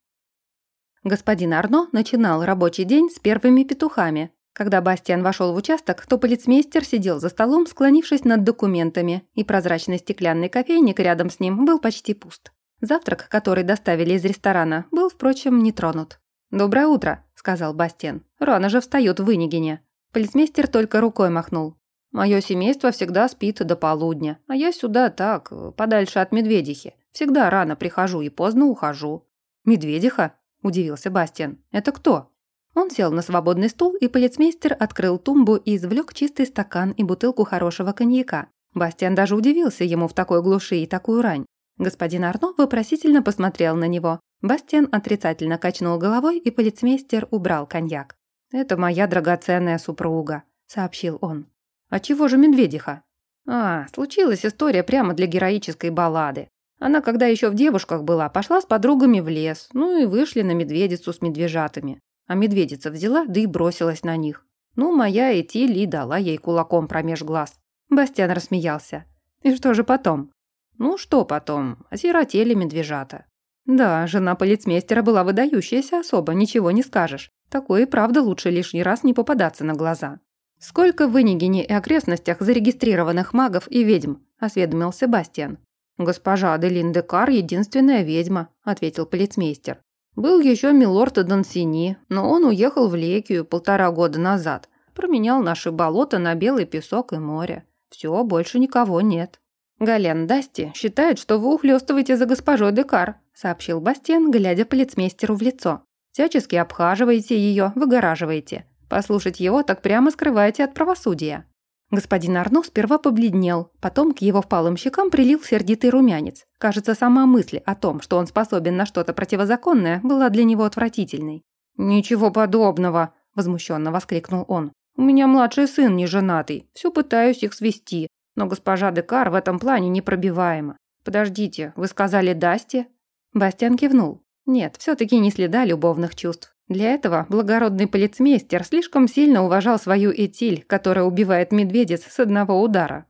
Господин Арно начинал рабочий день с первыми петухами. Когда Бастиан вошел в участок, то полицмейстер сидел за столом, склонившись над документами, и прозрачный стеклянный кофейник рядом с ним был почти пуст. Завтрак, который доставили из ресторана, был, впрочем, не тронут. «Доброе утро», — сказал Бастиан. «Рано же встают в Вынигине». Полицмейстер только рукой махнул. Мое семейство всегда спит до полудня, а я сюда так, подальше от медведихи. Всегда рано прихожу и поздно ухожу». «Медведиха?» – удивился Бастиан. «Это кто?» Он сел на свободный стул, и полицмейстер открыл тумбу и извлек чистый стакан и бутылку хорошего коньяка. Бастиан даже удивился ему в такой глуши и такую рань. Господин Арно вопросительно посмотрел на него, Бастиан отрицательно качнул головой, и полицмейстер убрал коньяк. «Это моя драгоценная супруга», — сообщил он. «А чего же медведиха?» «А, случилась история прямо для героической баллады. Она, когда еще в девушках была, пошла с подругами в лес, ну и вышли на медведицу с медвежатами. А медведица взяла, да и бросилась на них. Ну, моя Этиль дала ей кулаком промеж глаз. Бастиан рассмеялся. И что же потом? Ну, что потом? Осиротели медвежата. Да, жена полицмейстера была выдающаяся особа, ничего не скажешь. Такое и правда лучше лишний раз не попадаться на глаза. «Сколько в Инигине и окрестностях зарегистрированных магов и ведьм?» – осведомился Бастиан. «Госпожа Аделин Декар – единственная ведьма», – ответил полицмейстер. «Был еще милорд Донсини, но он уехал в Лекию полтора года назад. Променял наши болота на белый песок и море. Все, больше никого нет». «Гален Дасти считает, что вы ухлёстываете за госпожой Декар», – сообщил Бастиан, глядя полицмейстеру в лицо. «Всячески обхаживаете ее, выгораживаете. Послушать его так прямо скрываете от правосудия». Господин Арно сперва побледнел, потом к его впалым щекам прилил сердитый румянец. Кажется, сама мысль о том, что он способен на что-то противозаконное, была для него отвратительной. «Ничего подобного!» – возмущенно воскликнул он. «У меня младший сын не женатый, все пытаюсь их свести, но госпожа Декар в этом плане непробиваема. Подождите, вы сказали Дасти?» Бастиан кивнул. Нет, все-таки не следа любовных чувств. Для этого благородный полицмейстер слишком сильно уважал свою Этиль, которая убивает медведец с одного удара.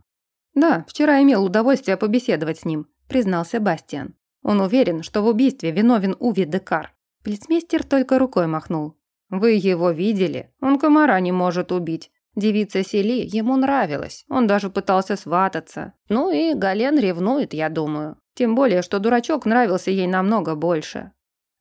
«Да, вчера имел удовольствие побеседовать с ним», – признался Бастиан. Он уверен, что в убийстве виновен Уви Декар. Полицмейстер только рукой махнул. «Вы его видели? Он комара не может убить. Девица Сели ему нравилась, он даже пытался свататься. Ну и Гален ревнует, я думаю. Тем более, что дурачок нравился ей намного больше.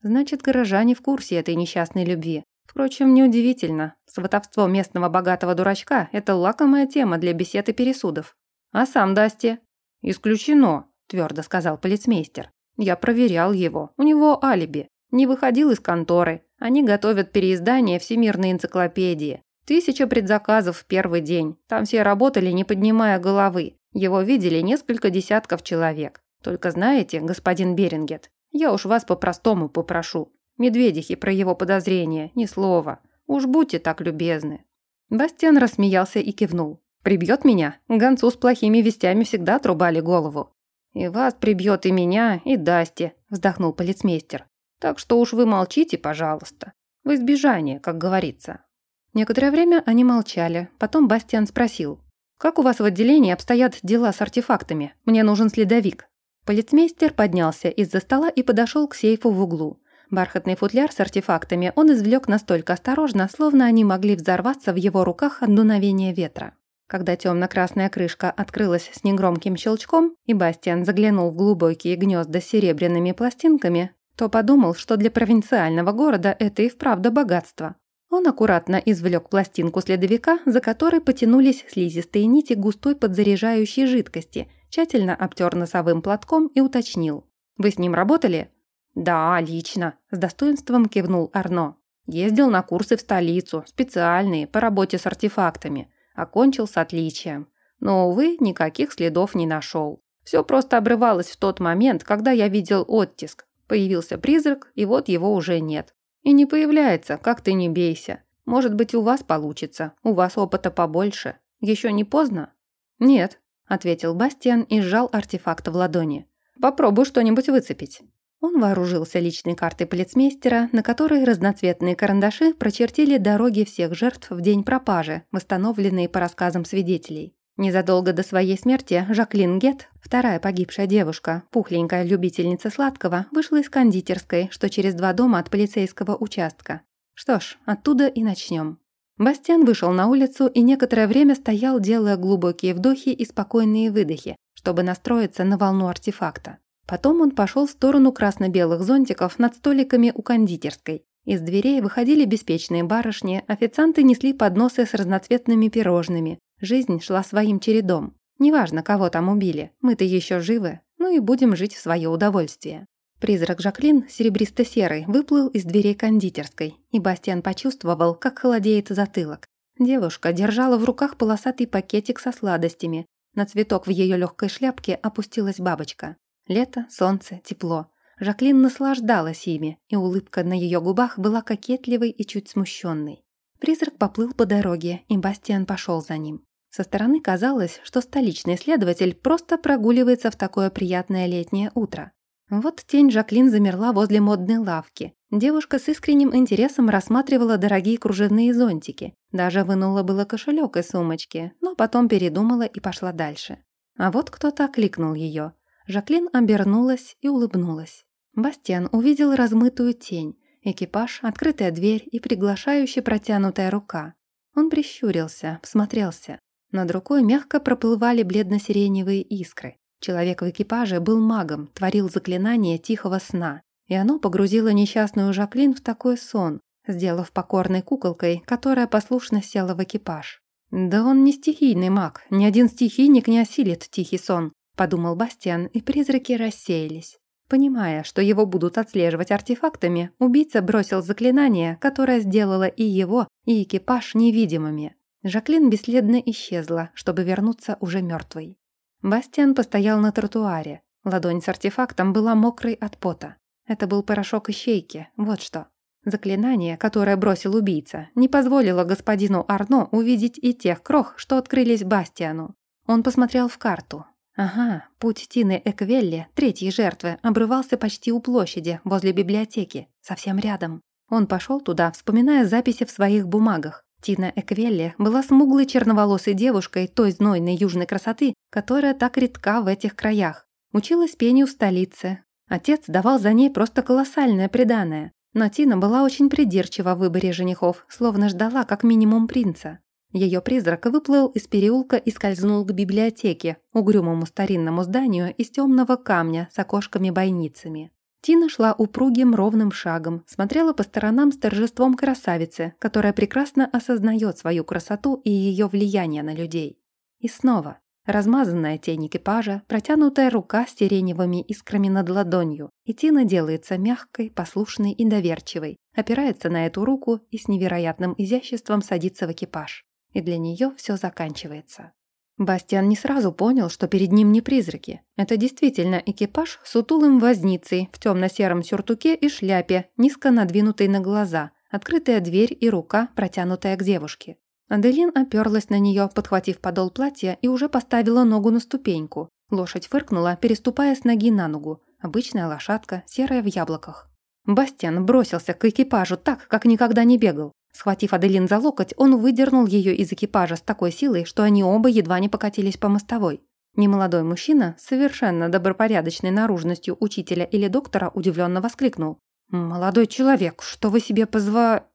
Значит, горожане в курсе этой несчастной любви. Впрочем, неудивительно. Сватовство местного богатого дурачка – это лакомая тема для бесед и пересудов. А сам Дасти? Исключено, твердо сказал полицмейстер. Я проверял его. У него алиби. Не выходил из конторы. Они готовят переиздание Всемирной энциклопедии. Тысяча предзаказов в первый день. Там все работали, не поднимая головы. Его видели несколько десятков человек. Только знаете, господин Берингет, я уж вас по-простому попрошу. Медведихи про его подозрения, ни слова. Уж будьте так любезны». Бастиан рассмеялся и кивнул. «Прибьет меня? Гонцу с плохими вестями всегда отрубали голову». «И вас прибьет и меня, и Дасти», – вздохнул полицмейстер. «Так что уж вы молчите, пожалуйста. В избежание, как говорится». Некоторое время они молчали. Потом Бастиан спросил. «Как у вас в отделении обстоят дела с артефактами? Мне нужен следовик». Полицмейстер поднялся из-за стола и подошел к сейфу в углу. Бархатный футляр с артефактами он извлек настолько осторожно, словно они могли взорваться в его руках от дуновения ветра. Когда темно-красная крышка открылась с негромким щелчком, и Бастиан заглянул в глубокие гнезда с серебряными пластинками, то подумал, что для провинциального города это и вправду богатство. Он аккуратно извлек пластинку следовика, за которой потянулись слизистые нити густой подзаряжающей жидкости – тщательно обтер носовым платком и уточнил. «Вы с ним работали?» «Да, лично», – с достоинством кивнул Арно. «Ездил на курсы в столицу, специальные, по работе с артефактами. Окончил с отличием. Но, увы, никаких следов не нашел. Все просто обрывалось в тот момент, когда я видел оттиск. Появился призрак, и вот его уже нет. И не появляется, как ты не бейся. Может быть, у вас получится, у вас опыта побольше. Еще не поздно?» «Нет», ответил Бастиан и сжал артефакт в ладони. «Попробуй что-нибудь выцепить». Он вооружился личной картой полицмейстера, на которой разноцветные карандаши прочертили дороги всех жертв в день пропажи, восстановленные по рассказам свидетелей. Незадолго до своей смерти Жаклин Гет, вторая погибшая девушка, пухленькая любительница сладкого, вышла из кондитерской, что через два дома от полицейского участка. Что ж, оттуда и начнем. Бастиан вышел на улицу и некоторое время стоял, делая глубокие вдохи и спокойные выдохи, чтобы настроиться на волну артефакта. Потом он пошел в сторону красно-белых зонтиков над столиками у кондитерской. Из дверей выходили беспечные барышни, официанты несли подносы с разноцветными пирожными. Жизнь шла своим чередом. Неважно, кого там убили, мы-то еще живы, ну и будем жить в свое удовольствие. Призрак Жаклин, серебристо-серый, выплыл из дверей кондитерской, и Бастиан почувствовал, как холодеет затылок. Девушка держала в руках полосатый пакетик со сладостями. На цветок в ее легкой шляпке опустилась бабочка. Лето, солнце, тепло. Жаклин наслаждалась ими, и улыбка на ее губах была кокетливой и чуть смущенной. Призрак поплыл по дороге, и Бастиан пошел за ним. Со стороны казалось, что столичный следователь просто прогуливается в такое приятное летнее утро. Вот тень Жаклин замерла возле модной лавки. Девушка с искренним интересом рассматривала дорогие кружевные зонтики. Даже вынула было кошелек из сумочки, но потом передумала и пошла дальше. А вот кто-то окликнул ее. Жаклин обернулась и улыбнулась. Бастиан увидел размытую тень, экипаж, открытая дверь и приглашающая протянутая рука. Он прищурился, всмотрелся. Над рукой мягко проплывали бледно-сиреневые искры. Человек в экипаже был магом, творил заклинание тихого сна, и оно погрузило несчастную Жаклин в такой сон, сделав покорной куколкой, которая послушно села в экипаж. «Да он не стихийный маг, ни один стихийник не осилит тихий сон», подумал Бастиан, и призраки рассеялись. Понимая, что его будут отслеживать артефактами, убийца бросил заклинание, которое сделало и его, и экипаж невидимыми. Жаклин бесследно исчезла, чтобы вернуться уже мертвой. Бастиан постоял на тротуаре. Ладонь с артефактом была мокрой от пота. Это был порошок ищейки, вот что. Заклинание, которое бросил убийца, не позволило господину Арно увидеть и тех крох, что открылись Бастиану. Он посмотрел в карту. Ага, путь Тины Эквелли, третьей жертвы, обрывался почти у площади, возле библиотеки, совсем рядом. Он пошел туда, вспоминая записи в своих бумагах. Тина Эквелли была смуглой черноволосой девушкой той знойной южной красоты, которая так редка в этих краях. Училась пению в столице. Отец давал за ней просто колоссальное преданное. Но Тина была очень придирчива в выборе женихов, словно ждала как минимум принца. Ее призрак выплыл из переулка и скользнул к библиотеке, угрюмому старинному зданию из темного камня с окошками-бойницами. Тина шла упругим ровным шагом, смотрела по сторонам с торжеством красавицы, которая прекрасно осознает свою красоту и ее влияние на людей. И снова размазанная тень экипажа, протянутая рука с сиреневыми искрами над ладонью, и Тина делается мягкой, послушной и доверчивой, опирается на эту руку и с невероятным изяществом садится в экипаж и для нее все заканчивается. Бастиан не сразу понял, что перед ним не призраки. Это действительно экипаж с утулым возницей в темно-сером сюртуке и шляпе, низко надвинутой на глаза, открытая дверь и рука, протянутая к девушке. Аделин оперлась на нее, подхватив подол платья и уже поставила ногу на ступеньку. Лошадь фыркнула, переступая с ноги на ногу. Обычная лошадка, серая в яблоках. Бастиан бросился к экипажу так, как никогда не бегал. Схватив Аделин за локоть, он выдернул ее из экипажа с такой силой, что они оба едва не покатились по мостовой. Немолодой мужчина, совершенно добропорядочной наружностью учителя или доктора, удивленно воскликнул. «Молодой человек, что вы себе позва...»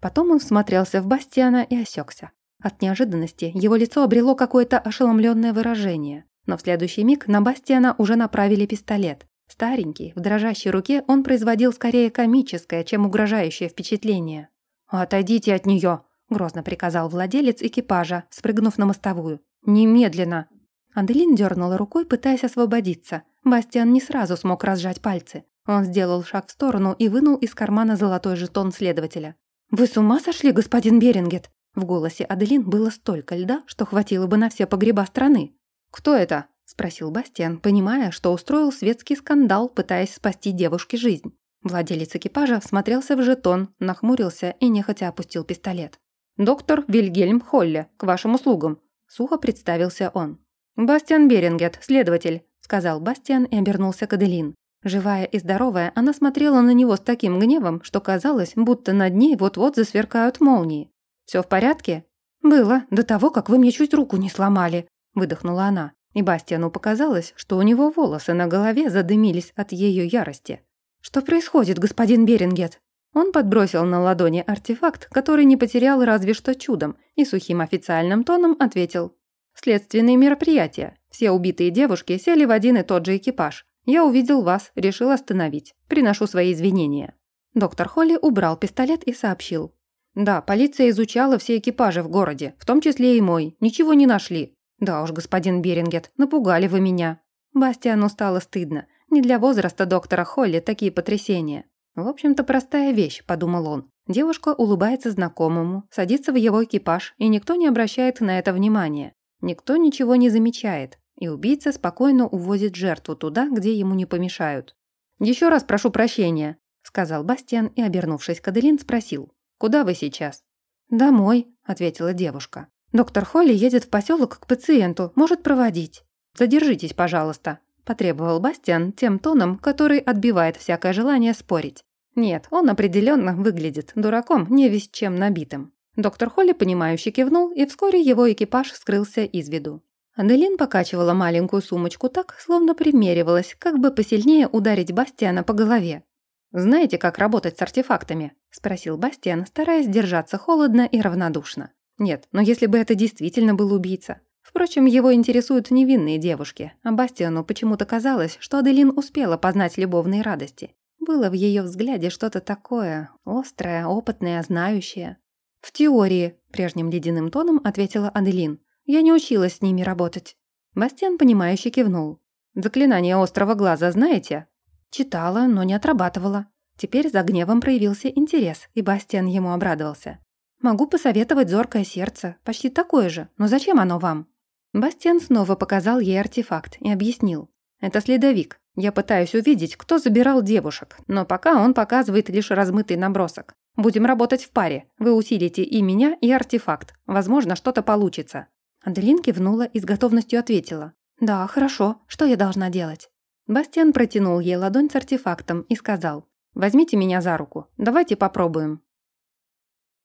Потом он всмотрелся в Бастиана и осекся. От неожиданности его лицо обрело какое-то ошеломленное выражение. Но в следующий миг на Бастиана уже направили пистолет. Старенький, в дрожащей руке он производил скорее комическое, чем угрожающее впечатление. «Отойдите от нее!» — грозно приказал владелец экипажа, спрыгнув на мостовую. «Немедленно!» Аделин дернула рукой, пытаясь освободиться. Бастиан не сразу смог разжать пальцы. Он сделал шаг в сторону и вынул из кармана золотой жетон следователя. «Вы с ума сошли, господин Берингет?» В голосе Аделин было столько льда, что хватило бы на все погреба страны. «Кто это?» – спросил Бастиан, понимая, что устроил светский скандал, пытаясь спасти девушке жизнь. Владелец экипажа всмотрелся в жетон, нахмурился и нехотя опустил пистолет. «Доктор Вильгельм Холле, к вашим услугам», – сухо представился он. «Бастиан Берингет, следователь», – сказал Бастиан и обернулся к Аделин. Живая и здоровая, она смотрела на него с таким гневом, что казалось, будто над ней вот-вот засверкают молнии. «Все в порядке?» «Было, до того, как вы мне чуть руку не сломали», – выдохнула она. И Бастиану показалось, что у него волосы на голове задымились от ее ярости. «Что происходит, господин Берингет?» Он подбросил на ладони артефакт, который не потерял разве что чудом, и сухим официальным тоном ответил. «Следственные мероприятия. Все убитые девушки сели в один и тот же экипаж. Я увидел вас, решил остановить. Приношу свои извинения». Доктор Холли убрал пистолет и сообщил. «Да, полиция изучала все экипажи в городе, в том числе и мой. Ничего не нашли. Да уж, господин Берингет, напугали вы меня». Бастиану стало стыдно. Не для возраста доктора Холли такие потрясения. В общем-то, простая вещь, подумал он. Девушка улыбается знакомому, садится в его экипаж, и никто не обращает на это внимания. Никто ничего не замечает, и убийца спокойно увозит жертву туда, где ему не помешают. Еще раз прошу прощения», — сказал Бастиан и, обернувшись к Аделин, спросил. «Куда вы сейчас?» «Домой», — ответила девушка. «Доктор Холли едет в поселок к пациенту, может проводить». «Задержитесь, пожалуйста», — потребовал Бастиан тем тоном, который отбивает всякое желание спорить. Нет, он определенно выглядит дураком, не весь чем набитым. Доктор Холли, понимающе кивнул, и вскоре его экипаж скрылся из виду. Аделин покачивала маленькую сумочку так, словно примеривалась, как бы посильнее ударить Бастиана по голове. «Знаете, как работать с артефактами?» – спросил Бастиан, стараясь держаться холодно и равнодушно. «Нет, но если бы это действительно был убийца». Впрочем, его интересуют невинные девушки, а Бастиану почему-то казалось, что Аделин успела познать любовные радости. Было в ее взгляде что-то такое, острое, опытное, знающее. «В теории», – прежним ледяным тоном ответила Аделин. «Я не училась с ними работать». Бастиан, понимающе кивнул. «Заклинание острого глаза знаете?» Читала, но не отрабатывала. Теперь за гневом проявился интерес, и Бастиан ему обрадовался. «Могу посоветовать зоркое сердце, почти такое же, но зачем оно вам?» Бастиан снова показал ей артефакт и объяснил. «Это следовик. Я пытаюсь увидеть, кто забирал девушек, но пока он показывает лишь размытый набросок. Будем работать в паре. Вы усилите и меня, и артефакт. Возможно, что-то получится». Аделин кивнула и с готовностью ответила. «Да, хорошо. Что я должна делать?» Бастиан протянул ей ладонь с артефактом и сказал. «Возьмите меня за руку. Давайте попробуем».